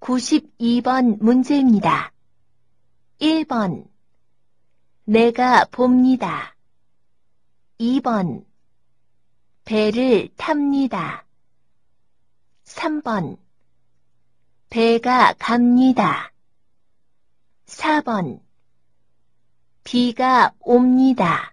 92번 문제입니다. 1번. 내가 봅니다. 2번. 배를 탑니다. 3번. 배가 갑니다. 4번. 비가 옵니다.